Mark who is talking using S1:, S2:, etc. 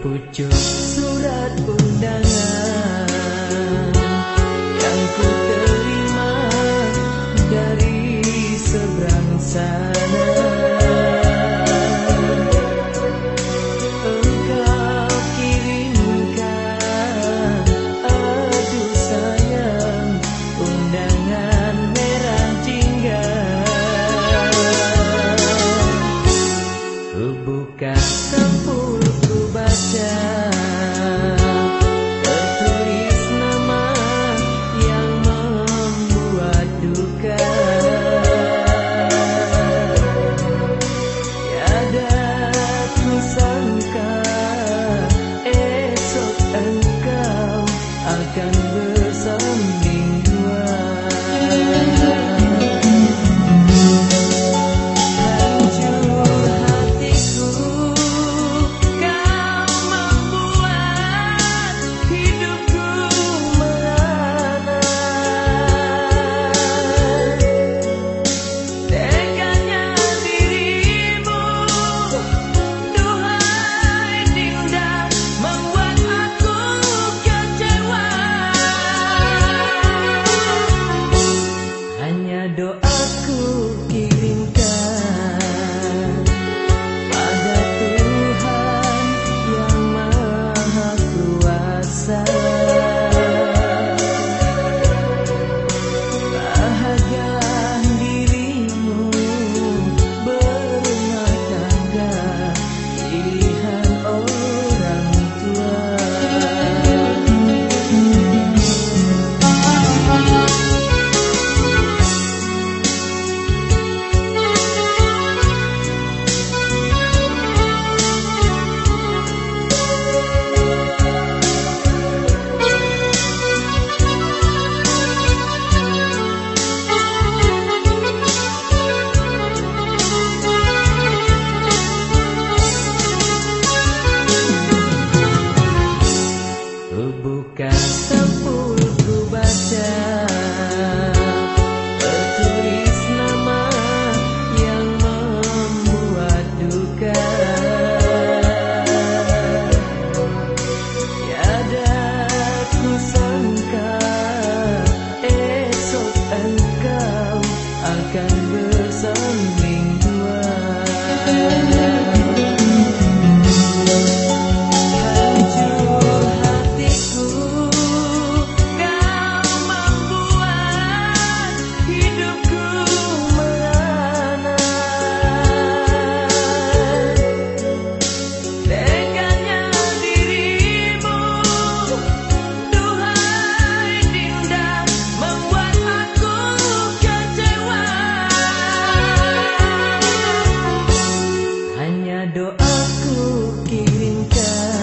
S1: 不久 Doaku kirimkan